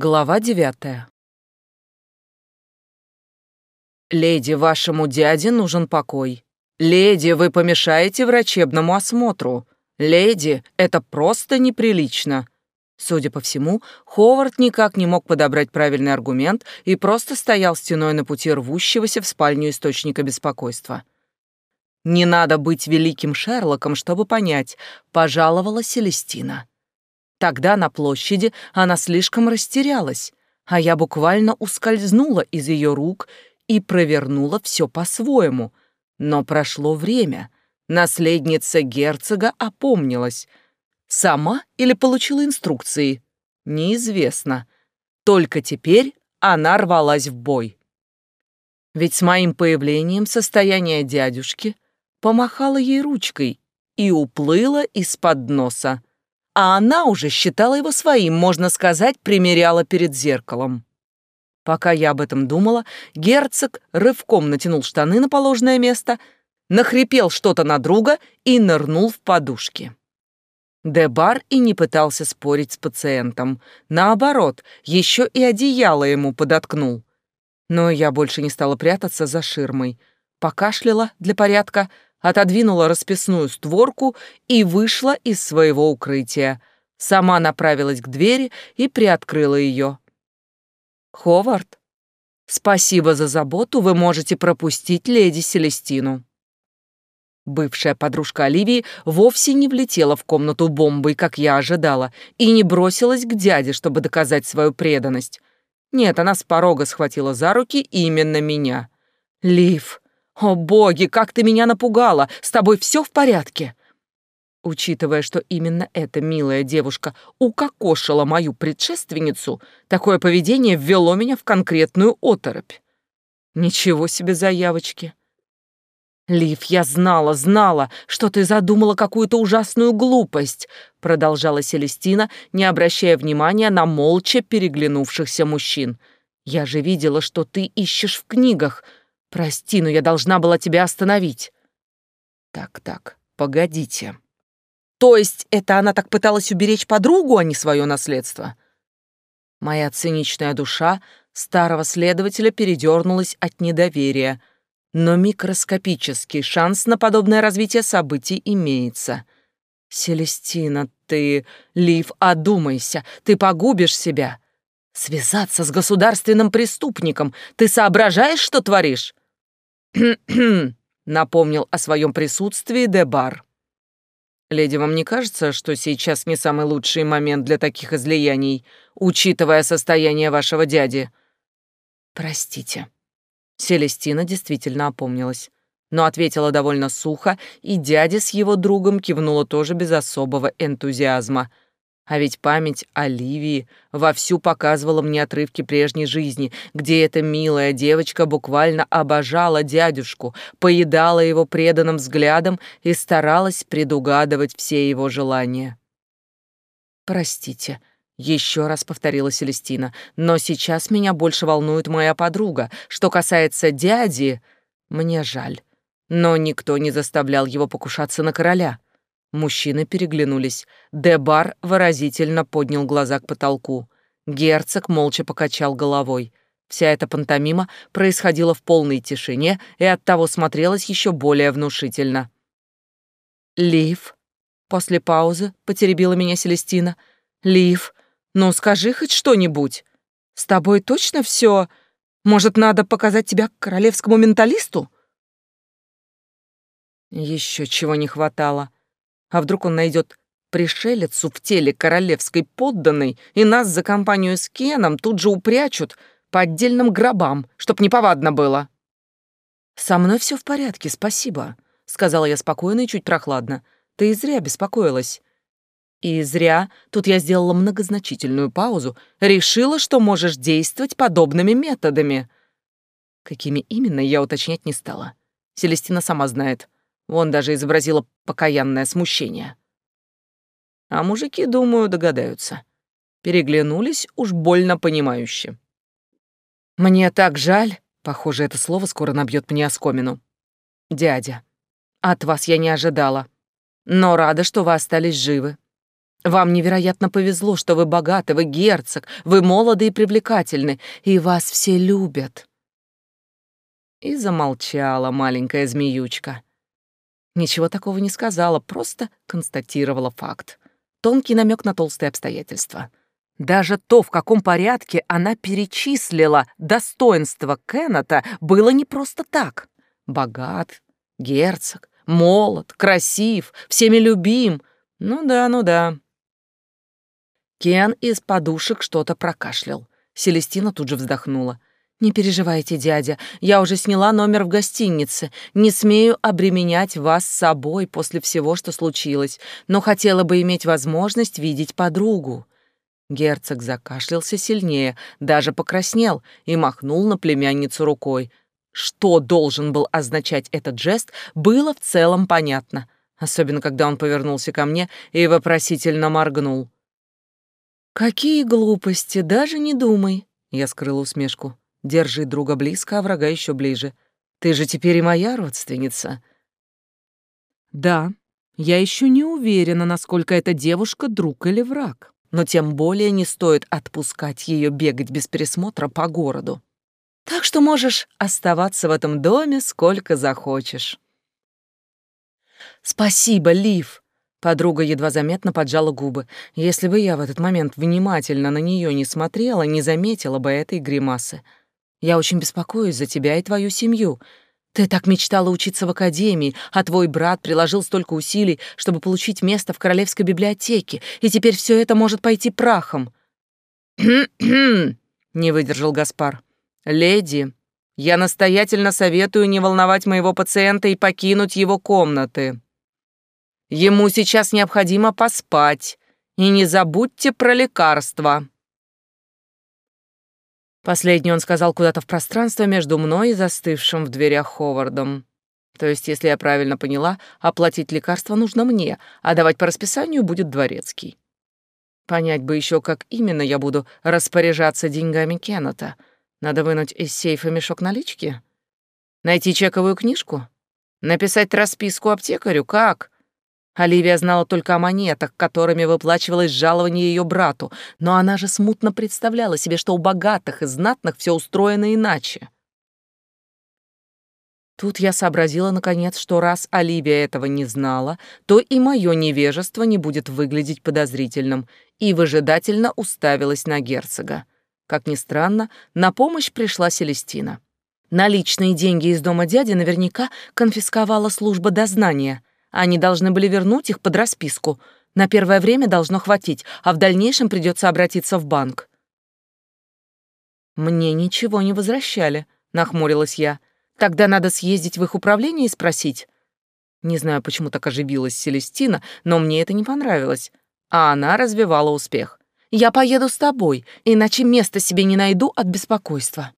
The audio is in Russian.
Глава девятая. «Леди, вашему дяде нужен покой. Леди, вы помешаете врачебному осмотру. Леди, это просто неприлично». Судя по всему, Ховард никак не мог подобрать правильный аргумент и просто стоял стеной на пути рвущегося в спальню источника беспокойства. «Не надо быть великим Шерлоком, чтобы понять», — пожаловала Селестина. Тогда на площади она слишком растерялась, а я буквально ускользнула из ее рук и провернула все по-своему. Но прошло время. Наследница герцога опомнилась. Сама или получила инструкции? Неизвестно. Только теперь она рвалась в бой. Ведь с моим появлением состояние дядюшки помахало ей ручкой и уплыло из-под носа а она уже считала его своим, можно сказать, примеряла перед зеркалом. Пока я об этом думала, герцог рывком натянул штаны на положенное место, нахрипел что-то на друга и нырнул в подушки. Дебар и не пытался спорить с пациентом. Наоборот, еще и одеяло ему подоткнул. Но я больше не стала прятаться за ширмой. Покашляла для порядка — отодвинула расписную створку и вышла из своего укрытия. Сама направилась к двери и приоткрыла ее. «Ховард, спасибо за заботу, вы можете пропустить леди Селестину». Бывшая подружка Оливии вовсе не влетела в комнату бомбой, как я ожидала, и не бросилась к дяде, чтобы доказать свою преданность. Нет, она с порога схватила за руки именно меня. «Лив, «О, боги, как ты меня напугала! С тобой все в порядке?» Учитывая, что именно эта милая девушка укокошила мою предшественницу, такое поведение ввело меня в конкретную оторопь. Ничего себе заявочки. «Лив, я знала, знала, что ты задумала какую-то ужасную глупость», продолжала Селестина, не обращая внимания на молча переглянувшихся мужчин. «Я же видела, что ты ищешь в книгах. Прости, но я должна была тебя остановить. Так, так, погодите. То есть это она так пыталась уберечь подругу, а не свое наследство? Моя циничная душа старого следователя передернулась от недоверия, но микроскопический шанс на подобное развитие событий имеется. Селестина, ты, Лив, одумайся, ты погубишь себя. Связаться с государственным преступником. Ты соображаешь, что творишь? напомнил о своем присутствии Дебар. «Леди, вам не кажется, что сейчас не самый лучший момент для таких излияний, учитывая состояние вашего дяди?» «Простите». Селестина действительно опомнилась, но ответила довольно сухо, и дядя с его другом кивнула тоже без особого энтузиазма — а ведь память о Ливии вовсю показывала мне отрывки прежней жизни, где эта милая девочка буквально обожала дядюшку, поедала его преданным взглядом и старалась предугадывать все его желания. «Простите», — еще раз повторила Селестина, «но сейчас меня больше волнует моя подруга. Что касается дяди, мне жаль, но никто не заставлял его покушаться на короля». Мужчины переглянулись. Дебар выразительно поднял глаза к потолку. Герцог молча покачал головой. Вся эта пантомима происходила в полной тишине и оттого смотрелась еще более внушительно. «Лив?» После паузы потеребила меня Селестина. «Лив, ну скажи хоть что-нибудь. С тобой точно все? Может, надо показать тебя королевскому менталисту?» Еще чего не хватало. А вдруг он найдет пришелицу в теле королевской подданной, и нас за компанию с Кеном тут же упрячут по отдельным гробам, чтоб неповадно было. «Со мной все в порядке, спасибо», — сказала я спокойно и чуть прохладно. «Ты зря беспокоилась». И зря, тут я сделала многозначительную паузу, решила, что можешь действовать подобными методами. Какими именно, я уточнять не стала. Селестина сама знает. Вон даже изобразила покаянное смущение. А мужики, думаю, догадаются. Переглянулись уж больно понимающе. «Мне так жаль», — похоже, это слово скоро набьет мне оскомину. «Дядя, от вас я не ожидала, но рада, что вы остались живы. Вам невероятно повезло, что вы богаты, вы герцог, вы молоды и привлекательны, и вас все любят. И замолчала маленькая змеючка. Ничего такого не сказала, просто констатировала факт. Тонкий намек на толстые обстоятельства. Даже то, в каком порядке она перечислила достоинства Кеннета, было не просто так. Богат, герцог, молод, красив, всеми любим. Ну да, ну да. Кен из подушек что-то прокашлял. Селестина тут же вздохнула. «Не переживайте, дядя, я уже сняла номер в гостинице. Не смею обременять вас собой после всего, что случилось, но хотела бы иметь возможность видеть подругу». Герцог закашлялся сильнее, даже покраснел и махнул на племянницу рукой. Что должен был означать этот жест, было в целом понятно, особенно когда он повернулся ко мне и вопросительно моргнул. «Какие глупости, даже не думай!» Я скрыла усмешку. «Держи друга близко, а врага еще ближе. Ты же теперь и моя родственница». «Да, я еще не уверена, насколько эта девушка друг или враг, но тем более не стоит отпускать ее бегать без присмотра по городу. Так что можешь оставаться в этом доме сколько захочешь». «Спасибо, Лив!» Подруга едва заметно поджала губы. Если бы я в этот момент внимательно на нее не смотрела, не заметила бы этой гримасы. Я очень беспокоюсь за тебя и твою семью. Ты так мечтала учиться в академии, а твой брат приложил столько усилий, чтобы получить место в королевской библиотеке, и теперь все это может пойти прахом. не выдержал Гаспар. Леди, я настоятельно советую не волновать моего пациента и покинуть его комнаты. Ему сейчас необходимо поспать. И не забудьте про лекарства. Последний он сказал куда-то в пространство между мной и застывшим в дверях Ховардом. То есть, если я правильно поняла, оплатить лекарства нужно мне, а давать по расписанию будет дворецкий. Понять бы еще, как именно я буду распоряжаться деньгами Кеннета. Надо вынуть из сейфа мешок налички? Найти чековую книжку? Написать расписку аптекарю? Как? Оливия знала только о монетах, которыми выплачивалось жалование ее брату, но она же смутно представляла себе, что у богатых и знатных все устроено иначе. Тут я сообразила, наконец, что раз Оливия этого не знала, то и мое невежество не будет выглядеть подозрительным, и выжидательно уставилась на герцога. Как ни странно, на помощь пришла Селестина. Наличные деньги из дома дяди наверняка конфисковала служба дознания — они должны были вернуть их под расписку. На первое время должно хватить, а в дальнейшем придется обратиться в банк. «Мне ничего не возвращали», — нахмурилась я. «Тогда надо съездить в их управление и спросить». Не знаю, почему так оживилась Селестина, но мне это не понравилось. А она развивала успех. «Я поеду с тобой, иначе места себе не найду от беспокойства».